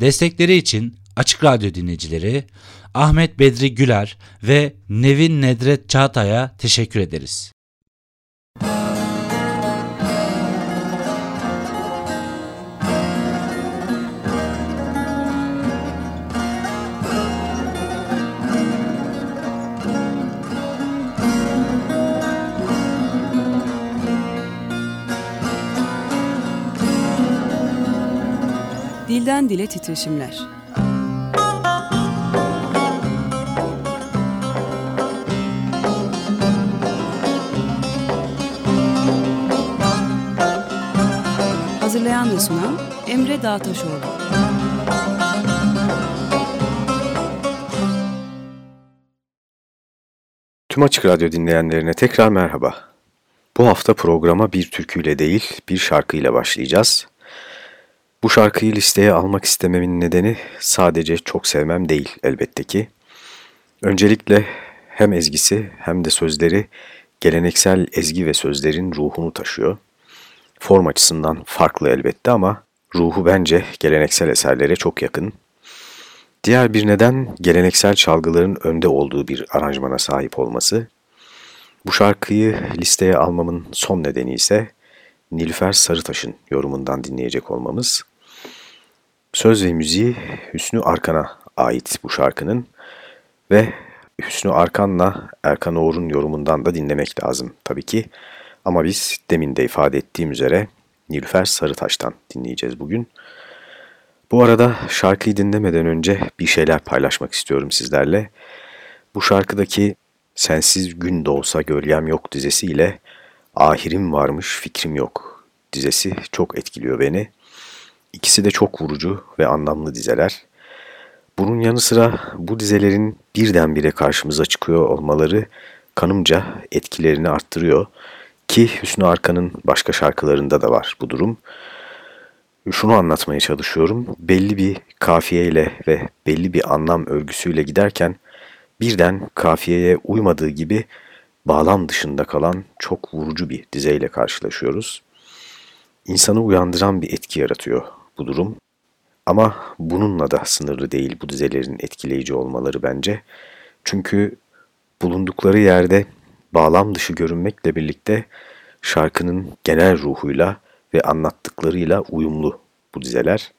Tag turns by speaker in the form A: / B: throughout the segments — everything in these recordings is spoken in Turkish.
A: Destekleri için Açık Radyo dinleyicileri Ahmet Bedri Güler ve Nevin Nedret Çağatay'a teşekkür ederiz.
B: Dilden Dile Titreşimler Hazırlayan ve sunan Emre Dağtaşoğlu
C: Tüm Açık Radyo dinleyenlerine tekrar merhaba. Bu hafta programa bir türküyle değil, bir şarkıyla başlayacağız. Bu şarkıyı listeye almak istememin nedeni sadece çok sevmem değil elbette ki. Öncelikle hem ezgisi hem de sözleri geleneksel ezgi ve sözlerin ruhunu taşıyor. Form açısından farklı elbette ama ruhu bence geleneksel eserlere çok yakın. Diğer bir neden geleneksel çalgıların önde olduğu bir aranjmana sahip olması. Bu şarkıyı listeye almamın son nedeni ise Nilüfer Sarıtaş'ın yorumundan dinleyecek olmamız. Söz ve müziği Hüsnü Arkan'a ait bu şarkının ve Hüsnü Arkan'la Erkan Oğur'un yorumundan da dinlemek lazım tabii ki. Ama biz demin de ifade ettiğim üzere Nilüfer Sarıtaş'tan dinleyeceğiz bugün. Bu arada şarkıyı dinlemeden önce bir şeyler paylaşmak istiyorum sizlerle. Bu şarkıdaki Sensiz Gün Doğsa Gölgem Yok dizesiyle Ahirim Varmış Fikrim Yok dizesi çok etkiliyor beni. İkisi de çok vurucu ve anlamlı dizeler. Bunun yanı sıra bu dizelerin birdenbire karşımıza çıkıyor olmaları kanımca etkilerini arttırıyor. Ki Hüsnü Arkan'ın başka şarkılarında da var bu durum. Şunu anlatmaya çalışıyorum. Belli bir kafiyeyle ve belli bir anlam örgüsüyle giderken birden kafiyeye uymadığı gibi bağlam dışında kalan çok vurucu bir dizeyle karşılaşıyoruz. İnsanı uyandıran bir etki yaratıyor bu durum. Ama bununla da sınırlı değil bu dizelerin etkileyici olmaları bence. Çünkü bulundukları yerde bağlam dışı görünmekle birlikte şarkının genel ruhuyla ve anlattıklarıyla uyumlu bu dizeler.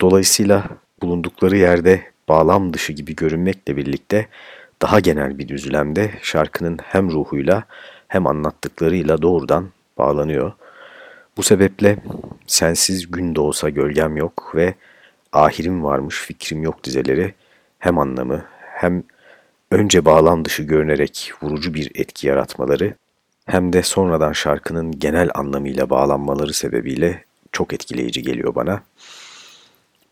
C: Dolayısıyla bulundukları yerde bağlam dışı gibi görünmekle birlikte daha genel bir düzlemde şarkının hem ruhuyla hem anlattıklarıyla doğrudan bağlanıyor. Bu sebeple sensiz gün doğsa gölgem yok ve ahirim varmış fikrim yok dizeleri hem anlamı hem önce bağlam dışı görünerek vurucu bir etki yaratmaları hem de sonradan şarkının genel anlamıyla bağlanmaları sebebiyle çok etkileyici geliyor bana.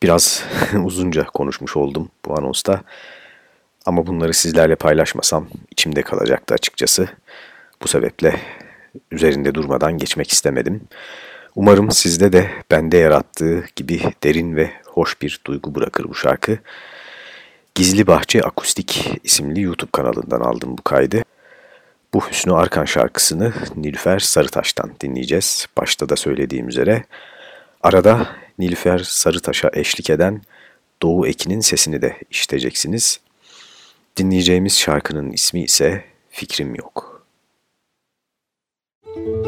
C: Biraz uzunca konuşmuş oldum bu anonsta ama bunları sizlerle paylaşmasam içimde kalacaktı açıkçası. Bu sebeple üzerinde durmadan geçmek istemedim. Umarım sizde de bende yarattığı gibi derin ve hoş bir duygu bırakır bu şarkı. Gizli Bahçe Akustik isimli YouTube kanalından aldım bu kaydı. Bu Hüsnü Arkan şarkısını Nilüfer Sarıtaş'tan dinleyeceğiz. Başta da söylediğim üzere. Arada Nilüfer Sarıtaş'a eşlik eden Doğu Ekin'in sesini de işiteceksiniz. Dinleyeceğimiz şarkının ismi ise Fikrim Yok. Müzik
D: Solmuş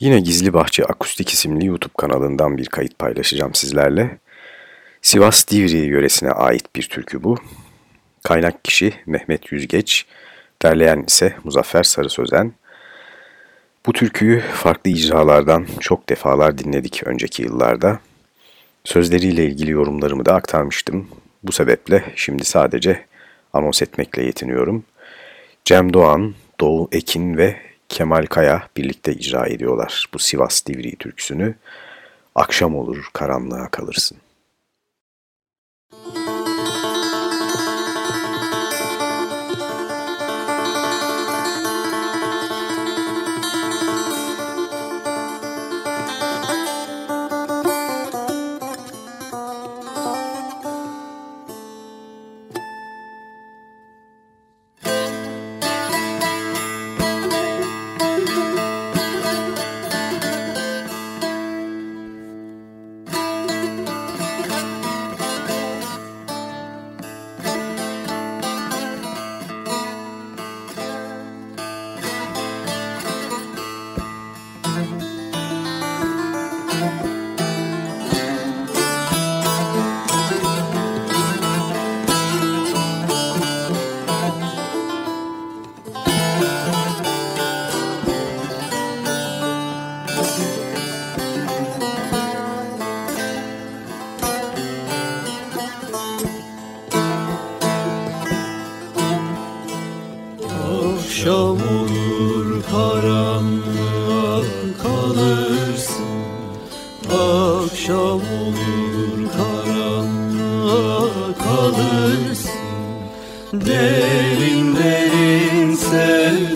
C: Yine Gizli Bahçe Akustik isimli YouTube kanalından bir kayıt paylaşacağım sizlerle. Sivas Divri yöresine ait bir türkü bu. Kaynak kişi Mehmet Yüzgeç, derleyen ise Muzaffer Sarı Sözen. Bu türküyü farklı icralardan çok defalar dinledik önceki yıllarda. Sözleriyle ilgili yorumlarımı da aktarmıştım. Bu sebeple şimdi sadece anons etmekle yetiniyorum. Cem Doğan, Doğu Ekin ve Kemal Kaya birlikte icra ediyorlar bu Sivas Divri türküsünü. Akşam olur karanlığa kalırsın.
E: Akşam olur karanlığa kalırsın. Derin derin sevdalara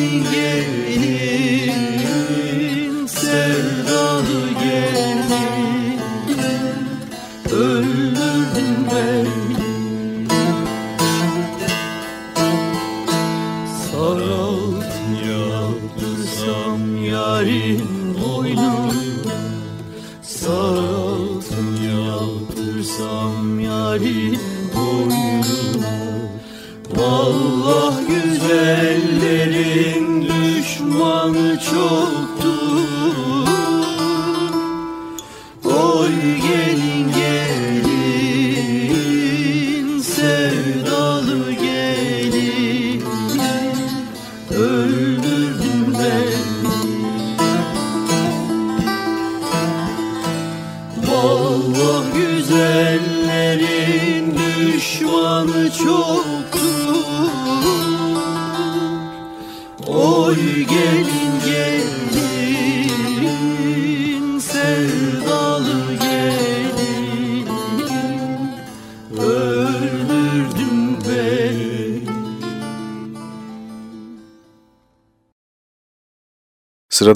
E: gelin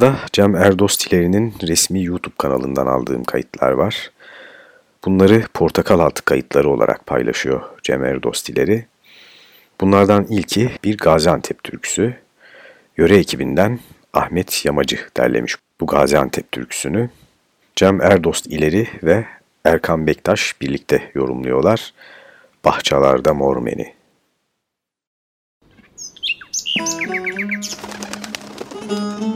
C: Sırada Cem Erdostilerinin resmi YouTube kanalından aldığım kayıtlar var. Bunları portakal altı kayıtları olarak paylaşıyor Cem Erdostileri. Bunlardan ilki bir Gaziantep türküsü. Yöre ekibinden Ahmet Yamacı derlemiş bu Gaziantep türküsünü. Cem Erdost ileri ve Erkan Bektaş birlikte yorumluyorlar. Bahçalarda Mormeni.
F: Bahçalarda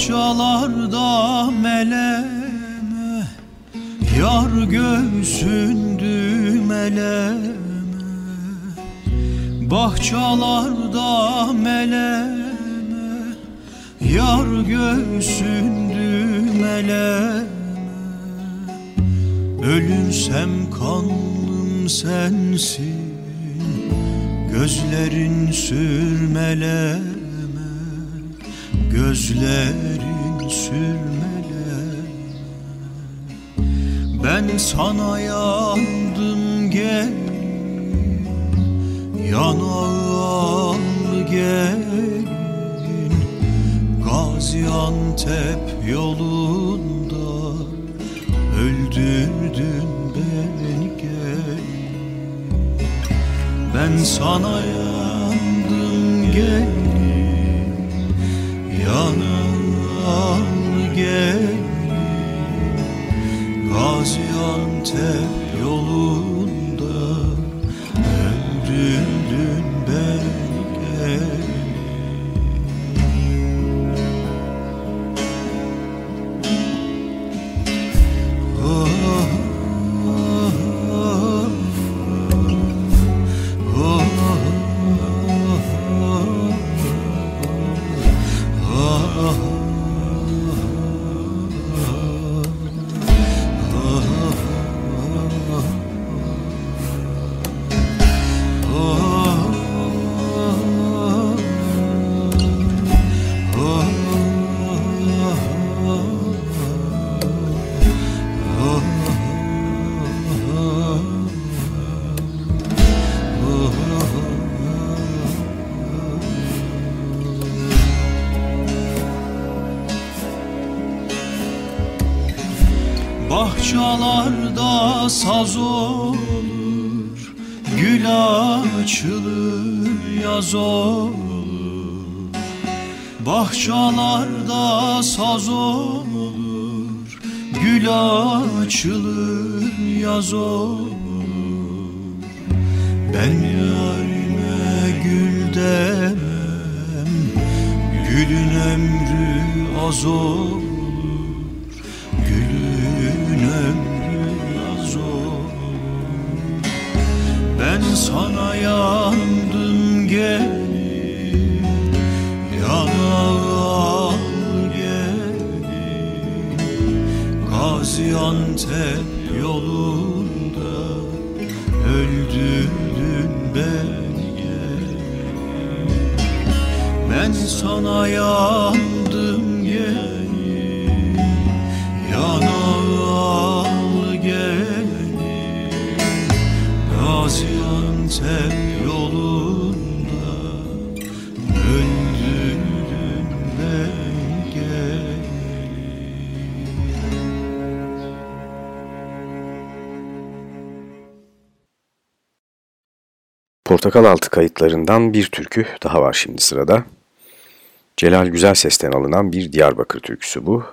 F: Bahçalarda
G: meleme Yar göğsündü meleme Bahçalarda meleme Yar göğsündü meleme Ölürsem kanım sensin Gözlerin sürmeleme Gözlerin sürmeleme Ben sana yandım gel. Yanal gelin Gaziantep yolunda Öldürdün beni gel. Ben sana yandım gel Yanal gelin Gaziantep yolunda saz olur Gül açılır yaz olur. Bahçalarda saz olur Gül açılır yaz olur yandım gelin Yana gelin Gaziantep yolunda Öldürdün beni Ben sana yandım gelin Yana Gaziantep yolunda öldürdün.
C: Portakal altı kayıtlarından bir türkü daha var şimdi sırada. Celal Güzel Ses'ten alınan bir Diyarbakır türküsü bu.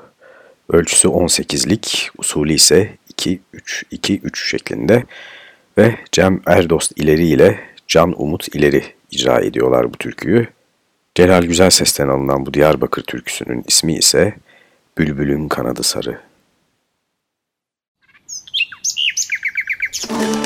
C: Ölçüsü 18'lik, usulü ise 2-3-2-3 şeklinde ve Cem Erdost ileri ile Can Umut ileri icra ediyorlar bu türküyü. Celal Güzel Ses'ten alınan bu Diyarbakır türküsünün ismi ise Bülbülün Kanadı Sarı. bir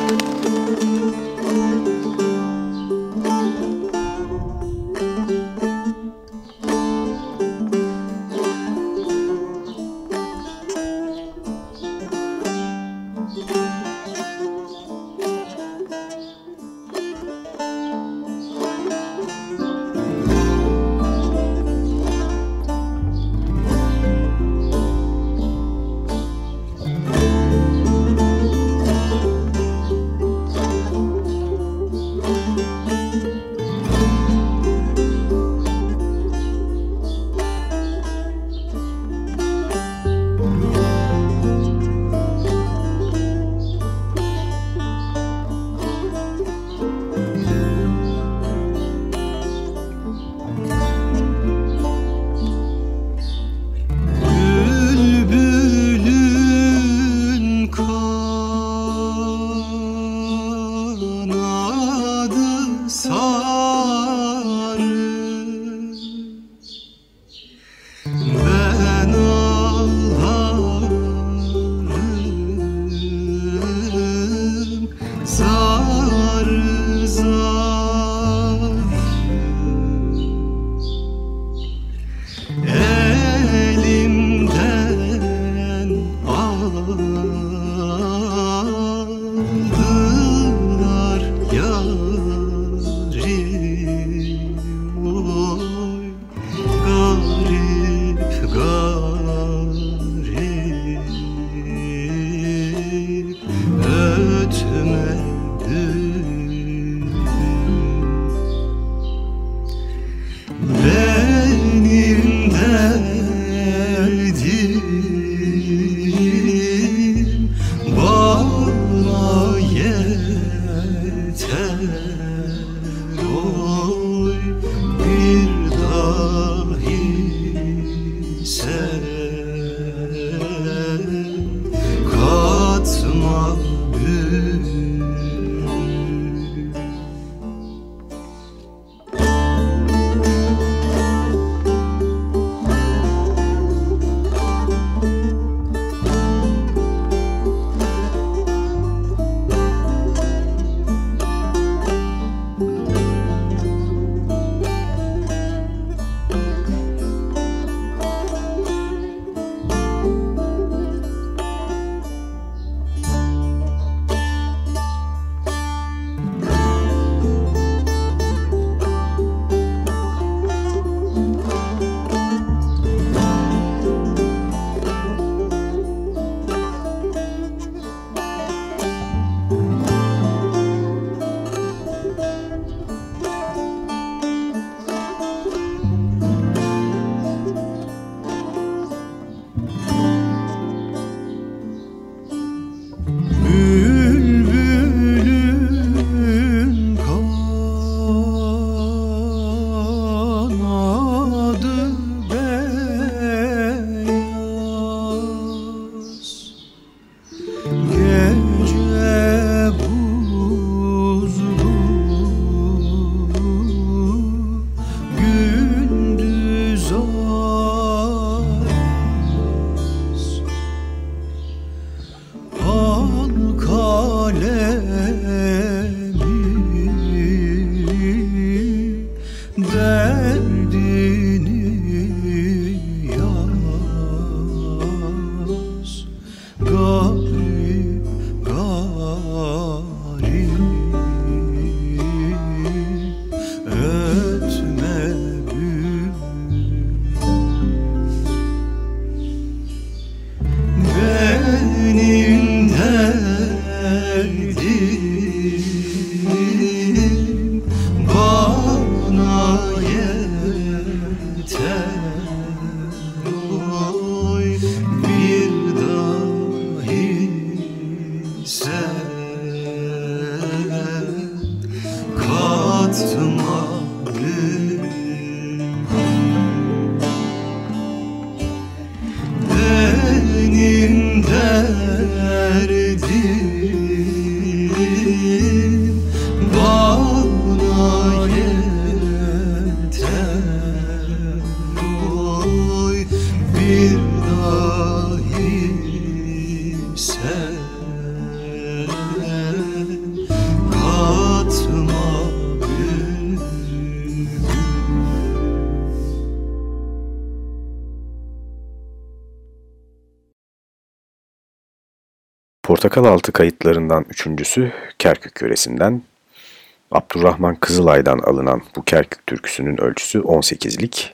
G: Portakal Altı kayıtlarından üçüncüsü Kerkük yöresinden. Abdurrahman Kızılay'dan alınan bu Kerkük türküsünün ölçüsü 18'lik.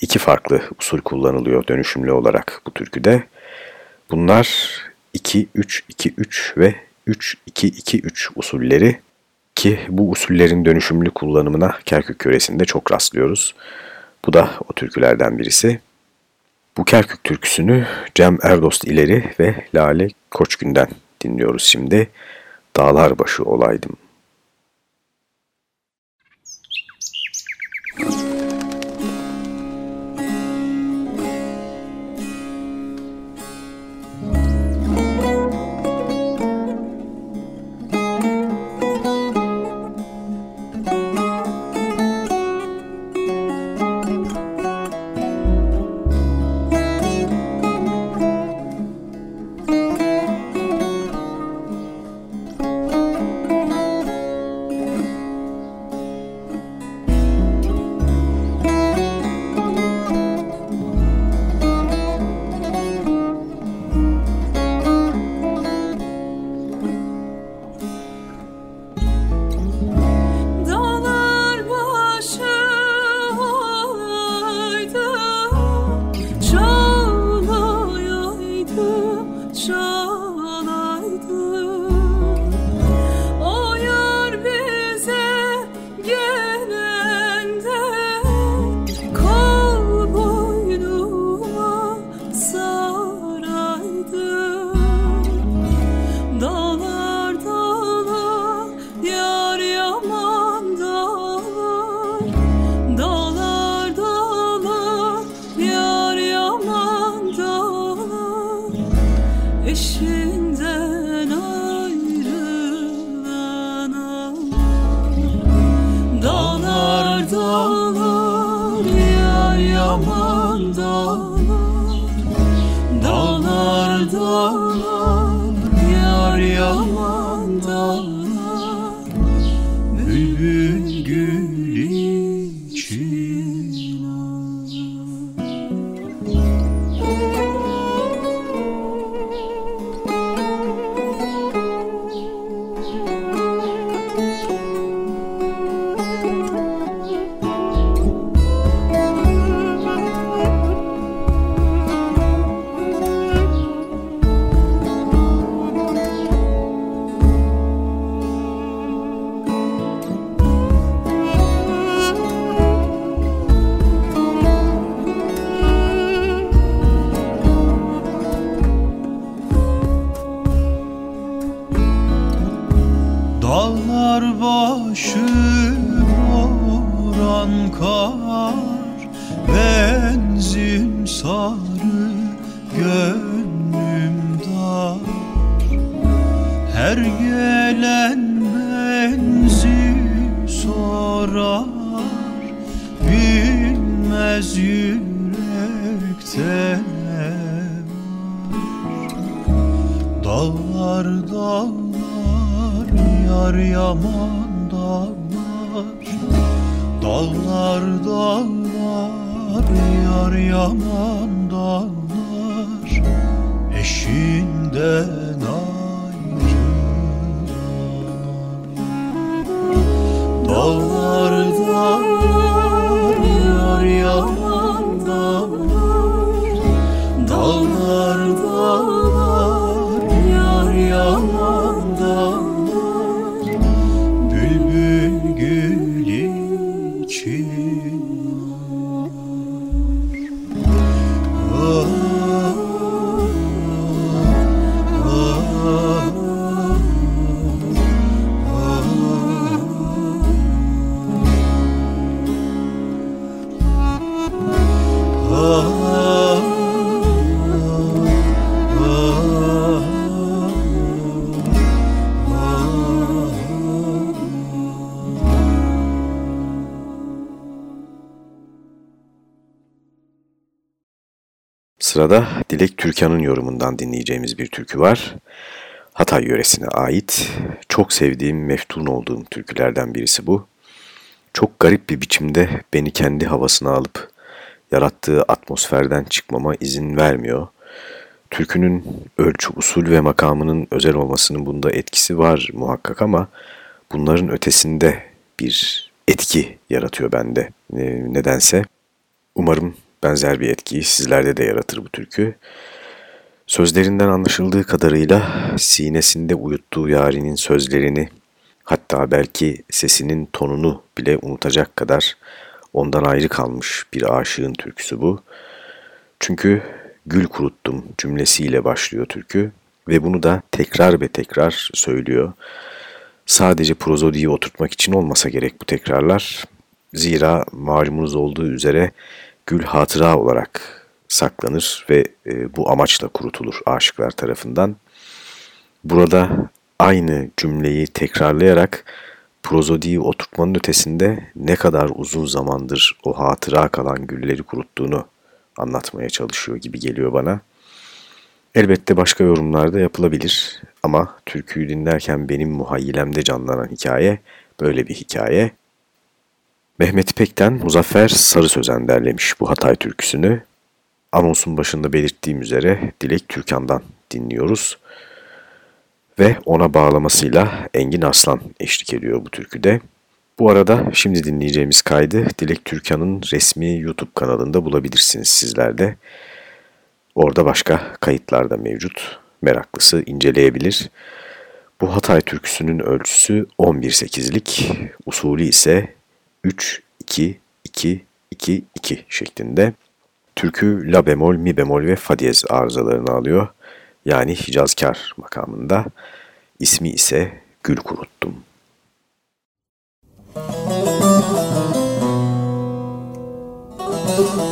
G: İki farklı usul kullanılıyor dönüşümlü olarak bu türküde. Bunlar 2-3-2-3 ve 3-2-2-3 usulleri ki bu usullerin dönüşümlü kullanımına Kerkük yöresinde çok rastlıyoruz. Bu da o türkülerden birisi. Bu Kerkük türküsünü Cem Erdost İleri ve Lale Koçgün'den dinliyoruz şimdi. Dağlar başı olaydım.
C: Sırada Dilek Türkan'ın yorumundan dinleyeceğimiz bir türkü var. Hatay yöresine ait. Çok sevdiğim, meftun olduğum türkülerden birisi bu. Çok garip bir biçimde beni kendi havasına alıp yarattığı atmosferden çıkmama izin vermiyor. Türkünün ölçü, usul ve makamının özel olmasının bunda etkisi var muhakkak ama bunların ötesinde bir etki yaratıyor bende nedense. Umarım benzer bir etkiyi sizlerde de yaratır bu türkü. Sözlerinden anlaşıldığı kadarıyla sinesinde uyuttuğu yarinin sözlerini hatta belki sesinin tonunu bile unutacak kadar ondan ayrı kalmış bir aşığın türküsü bu. Çünkü gül kuruttum cümlesiyle başlıyor türkü ve bunu da tekrar ve tekrar söylüyor. Sadece prozodiyi oturtmak için olmasa gerek bu tekrarlar. Zira malumunuz olduğu üzere gül hatıra olarak saklanır ve e, bu amaçla kurutulur aşıklar tarafından. Burada aynı cümleyi tekrarlayarak prozodiyi oturtmanın ötesinde ne kadar uzun zamandır o hatıra kalan gülleri kuruttuğunu anlatmaya çalışıyor gibi geliyor bana. Elbette başka yorumlar da yapılabilir ama türküyü dinlerken benim muhayyilemde canlanan hikaye böyle bir hikaye. Mehmet İpek'ten Muzaffer Sarı Sözen derlemiş bu Hatay türküsünü. Anonsun başında belirttiğim üzere Dilek Türkan'dan dinliyoruz. Ve ona bağlamasıyla Engin Arslan eşlik ediyor bu türküde. Bu arada şimdi dinleyeceğimiz kaydı Dilek Türkan'ın resmi YouTube kanalında bulabilirsiniz sizler de. Orada başka kayıtlar da mevcut. Meraklısı inceleyebilir. Bu Hatay türküsünün ölçüsü 11-8'lik, usulü ise 3-2-2-2-2 şeklinde. Türkü la bemol, mi bemol ve fa diyez arızalarını alıyor. Yani Hicazkar makamında. İsmi ise Gül Kuruttum. Müzik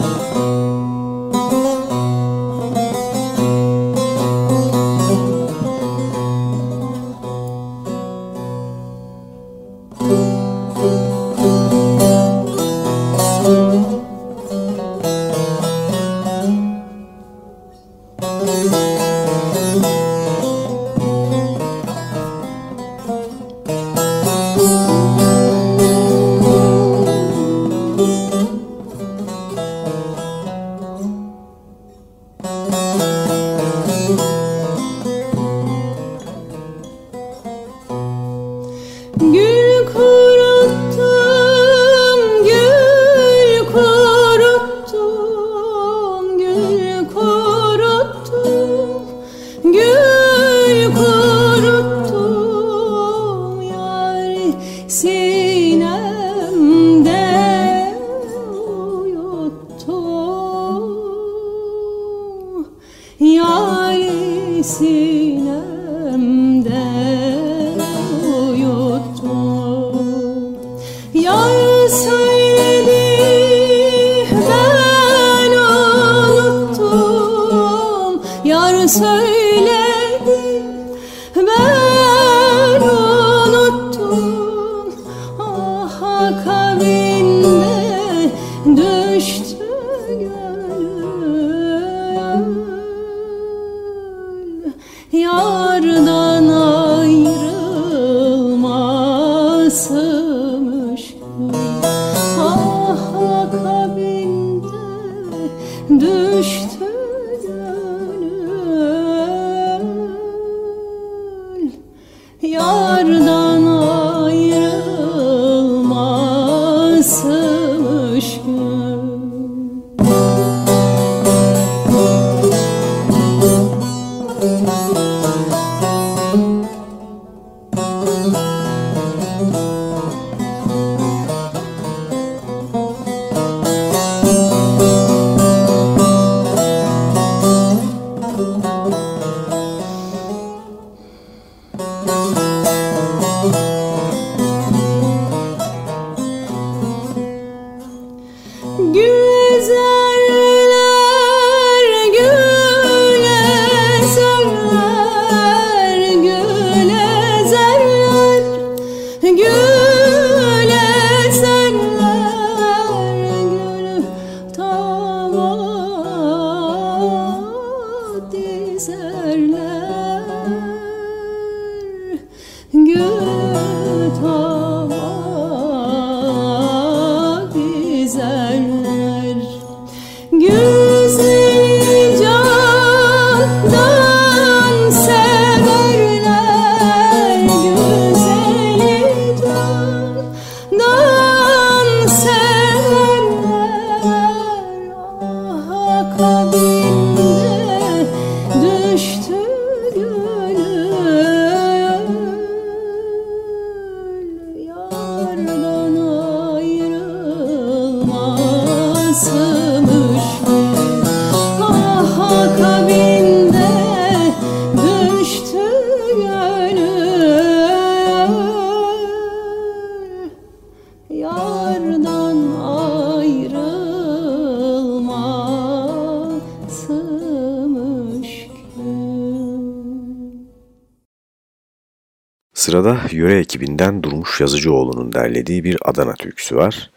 C: Yazıcıoğlu'nun derlediği bir Adana türküsü var.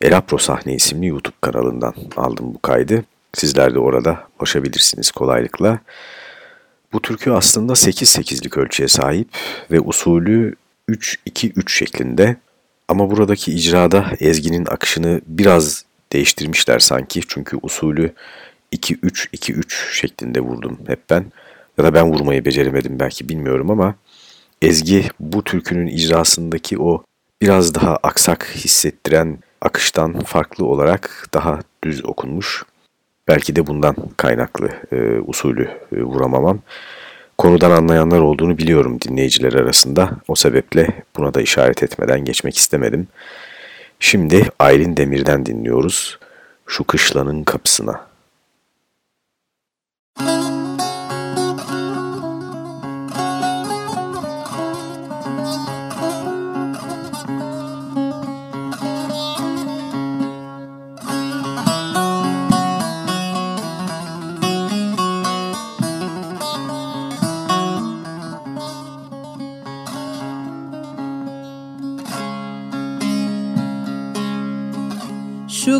C: Elapro Sahne isimli YouTube kanalından aldım bu kaydı. Sizler de orada ulaşabilirsiniz kolaylıkla. Bu türkü aslında 8-8'lik ölçüye sahip ve usulü 3-2-3 şeklinde. Ama buradaki icrada ezginin akışını biraz değiştirmişler sanki. Çünkü usulü 2-3-2-3 şeklinde vurdum hep ben. Ya da ben vurmayı beceremedim belki bilmiyorum ama Ezgi bu türkünün icrasındaki o biraz daha aksak hissettiren akıştan farklı olarak daha düz okunmuş. Belki de bundan kaynaklı e, usulü e, vuramamam. Konudan anlayanlar olduğunu biliyorum dinleyiciler arasında. O sebeple buna da işaret etmeden geçmek istemedim. Şimdi Aylin Demir'den dinliyoruz. Şu kışlanın kapısına.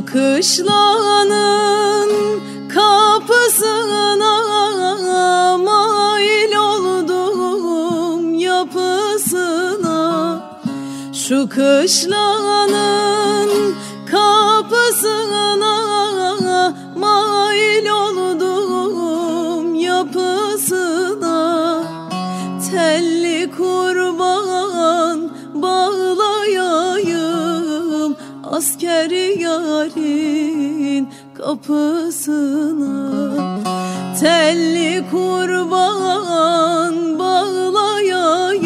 D: Kışlanın kapısına mail oldum yapısına. Şu kışlanın kapısına Telli kurban bağlayayım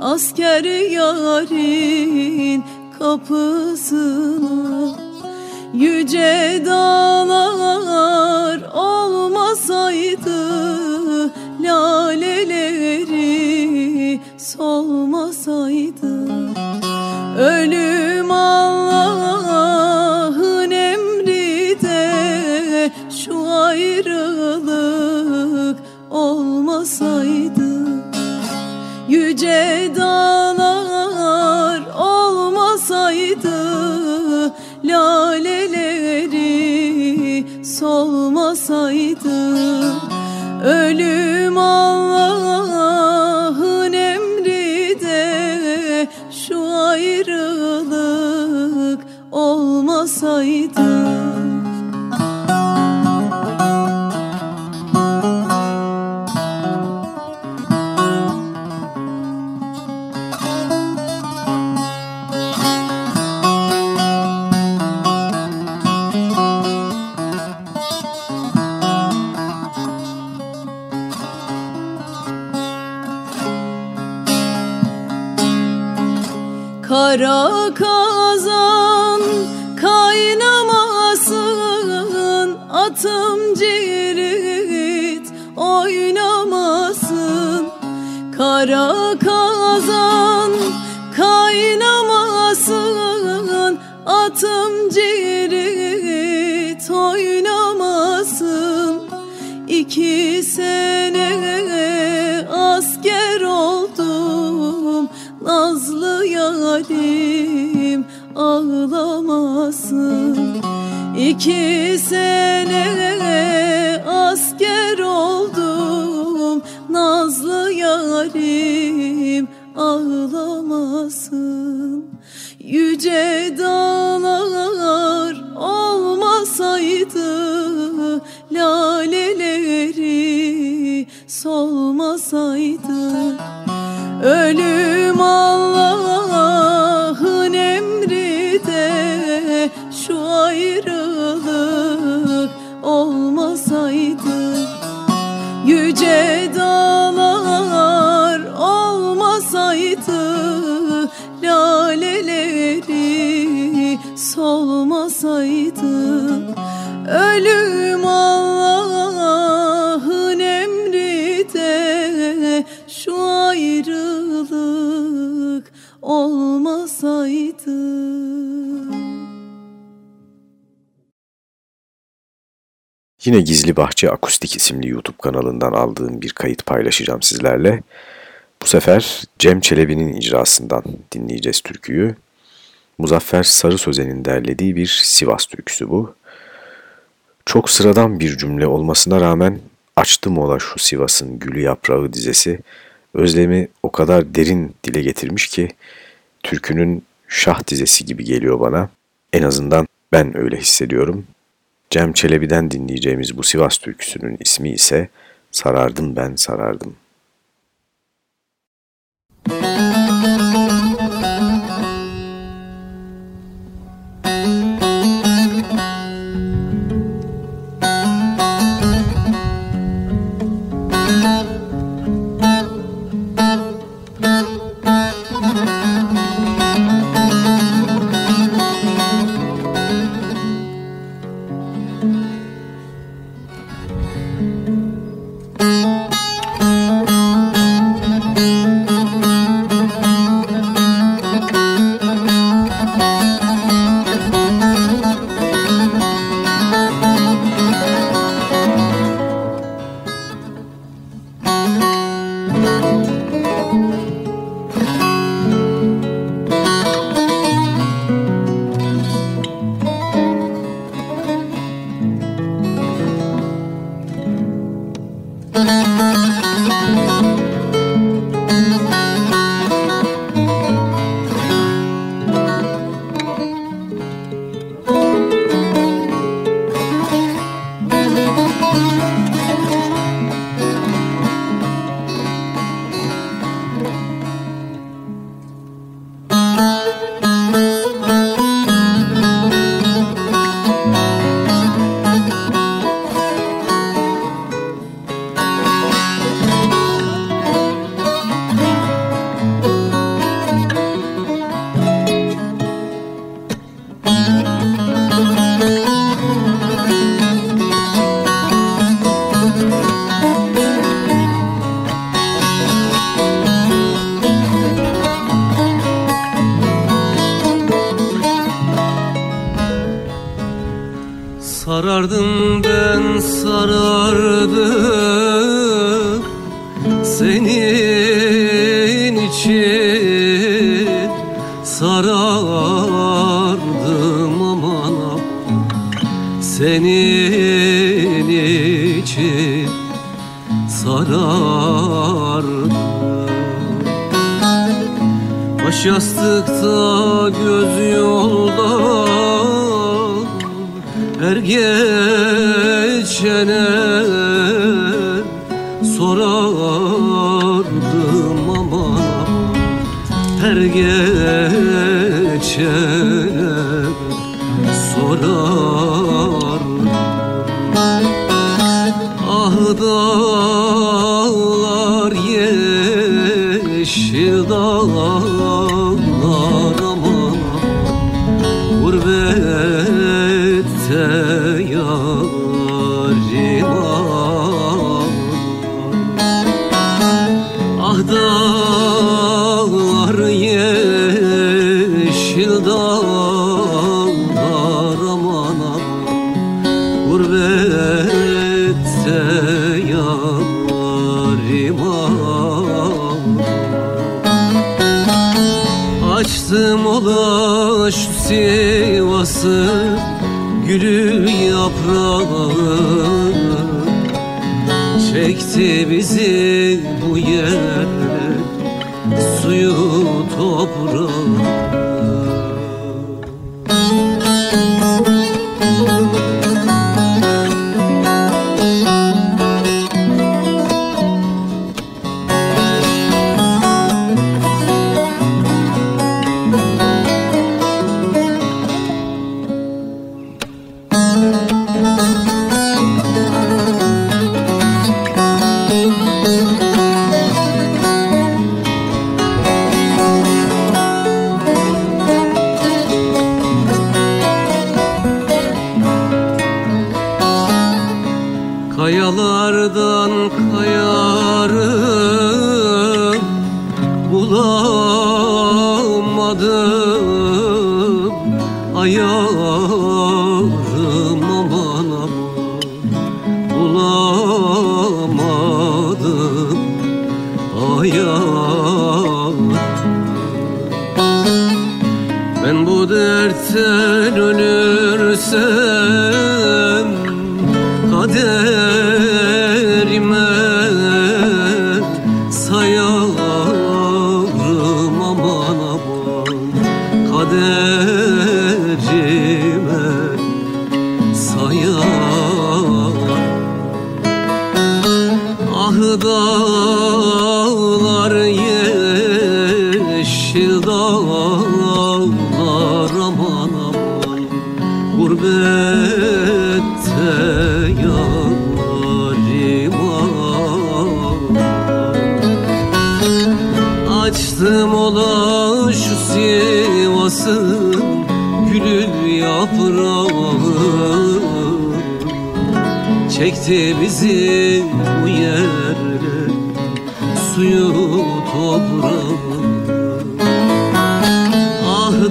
D: askeri yarin kapısına Yüce dağlar yarim ağlamasın. Yüce dağlar olmasaydı Laleleri solmasaydı Ölüm Allah'ın
C: Yine Gizli Bahçe Akustik isimli YouTube kanalından aldığım bir kayıt paylaşacağım sizlerle. Bu sefer Cem Çelebi'nin icrasından dinleyeceğiz türküyü. Muzaffer Sarı Sözen'in derlediği bir Sivas türküsü bu. Çok sıradan bir cümle olmasına rağmen açtım ola şu Sivas'ın gülü yaprağı dizesi özlemi o kadar derin dile getirmiş ki türkünün şah dizesi gibi geliyor bana. En azından ben öyle hissediyorum. Cem Çelebi'den dinleyeceğimiz bu Sivas türküsünün ismi ise Sarardım Ben Sarardım.
G: Sarardım sarardım aman Senin için sarardım. Baş yastıkta göz yolda her geçene sorardım ama Her geçene sorardım Sivas'ı Gülü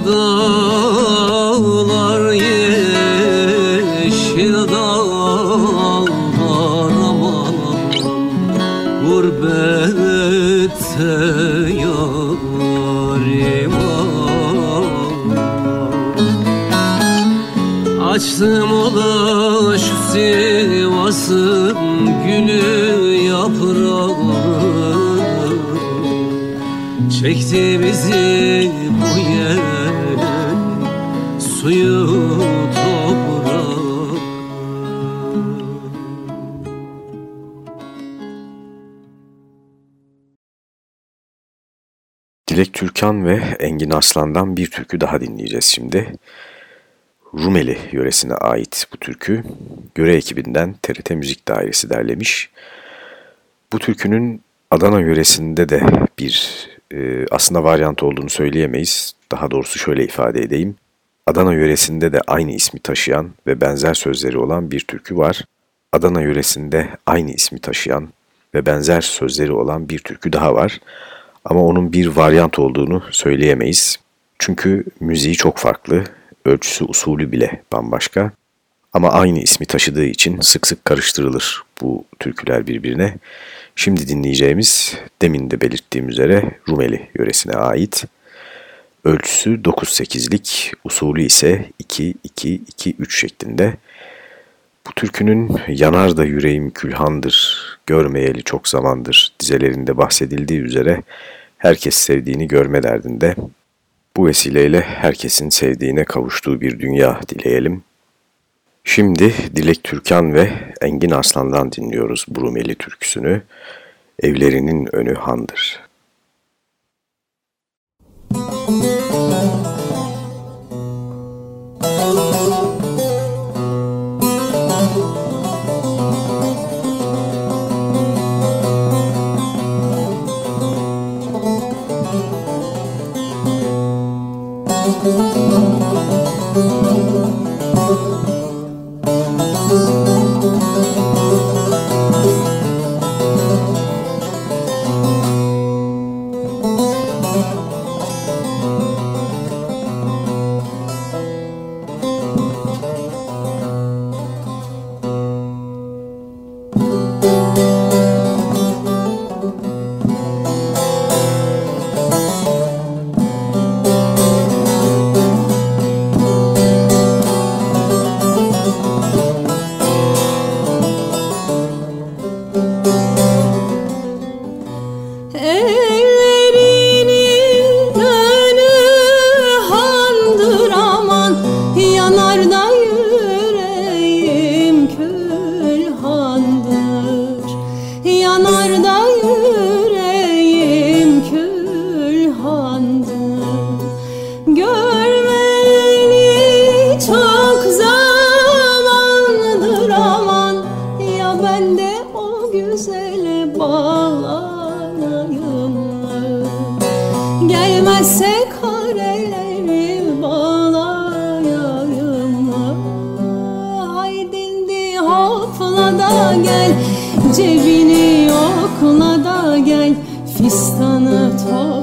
G: dağlar yeşil dağlar aman Gurbette yarim. Açtım ola şu Sivas'ın gülü yaprağı Çekti bizi
C: Türkan ve Engin Aslan'dan bir türkü daha dinleyeceğiz şimdi. Rumeli yöresine ait bu türkü. Göre ekibinden TRT Müzik Dairesi derlemiş. Bu türkünün Adana yöresinde de bir e, aslında varyant olduğunu söyleyemeyiz. Daha doğrusu şöyle ifade edeyim. Adana yöresinde de aynı ismi taşıyan ve benzer sözleri olan bir türkü var. Adana yöresinde aynı ismi taşıyan ve benzer sözleri olan bir türkü daha var. Ama onun bir varyant olduğunu söyleyemeyiz. Çünkü müziği çok farklı, ölçüsü usulü bile bambaşka. Ama aynı ismi taşıdığı için sık sık karıştırılır bu türküler birbirine. Şimdi dinleyeceğimiz demin de belirttiğim üzere Rumeli yöresine ait. Ölçüsü 9-8'lik, usulü ise 2-2-2-3 şeklinde. Bu türkünün yanar da yüreğim külhandır, görmeyeli çok zamandır dizelerinde bahsedildiği üzere herkes sevdiğini görme derdinde. Bu vesileyle herkesin sevdiğine kavuştuğu bir dünya dileyelim. Şimdi Dilek Türkan ve Engin Arslan'dan dinliyoruz bu Rumeli türküsünü. Evlerinin önü handır.
D: Cebini yokla da gel Fistanı topla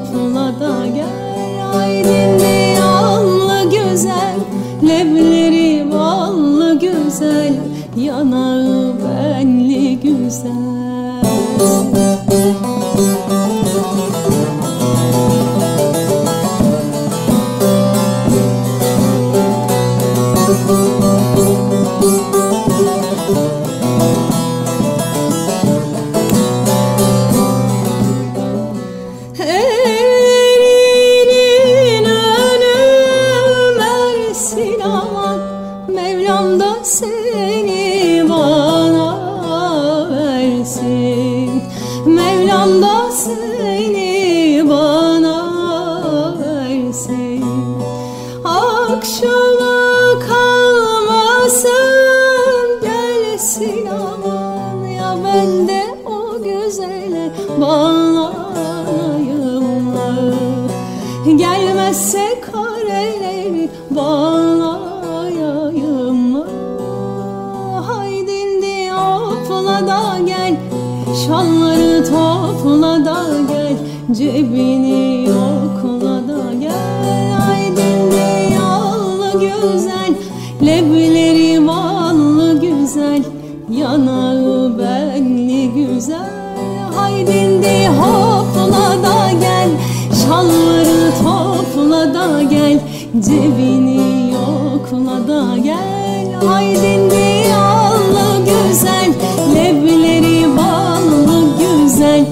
H: Haydindi yallı güzel Lebleri ballı güzel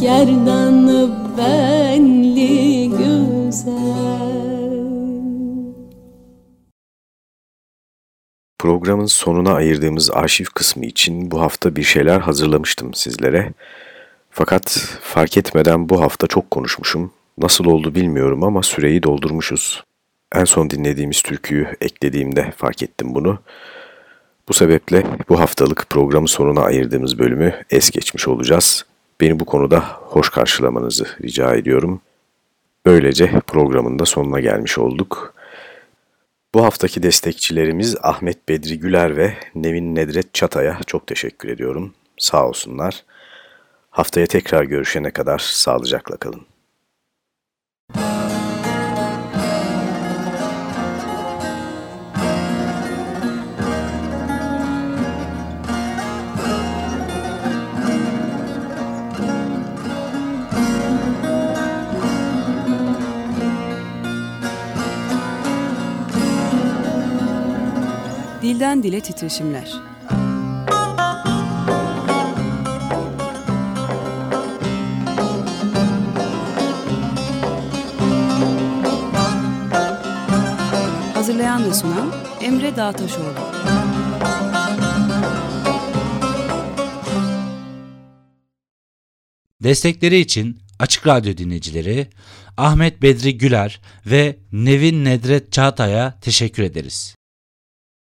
H: Gerdanlı benli güzel
C: Programın sonuna ayırdığımız arşiv kısmı için bu hafta bir şeyler hazırlamıştım sizlere. Fakat fark etmeden bu hafta çok konuşmuşum. Nasıl oldu bilmiyorum ama süreyi doldurmuşuz. En son dinlediğimiz türküyü eklediğimde fark ettim bunu. Bu sebeple bu haftalık programın sonuna ayırdığımız bölümü es geçmiş olacağız. Beni bu konuda hoş karşılamanızı rica ediyorum. Böylece programın da sonuna gelmiş olduk. Bu haftaki destekçilerimiz Ahmet Bedri Güler ve Nevin Nedret Çatay'a çok teşekkür ediyorum. Sağ olsunlar. Haftaya tekrar görüşene kadar sağlıcakla kalın.
B: Dilden dile titreşimler. Hazırlayan ve sunan Emre Dağtaşoğlu.
A: Destekleri için Açık Radyo dinleyicileri Ahmet Bedri Güler ve Nevin Nedret Çağatay'a teşekkür ederiz.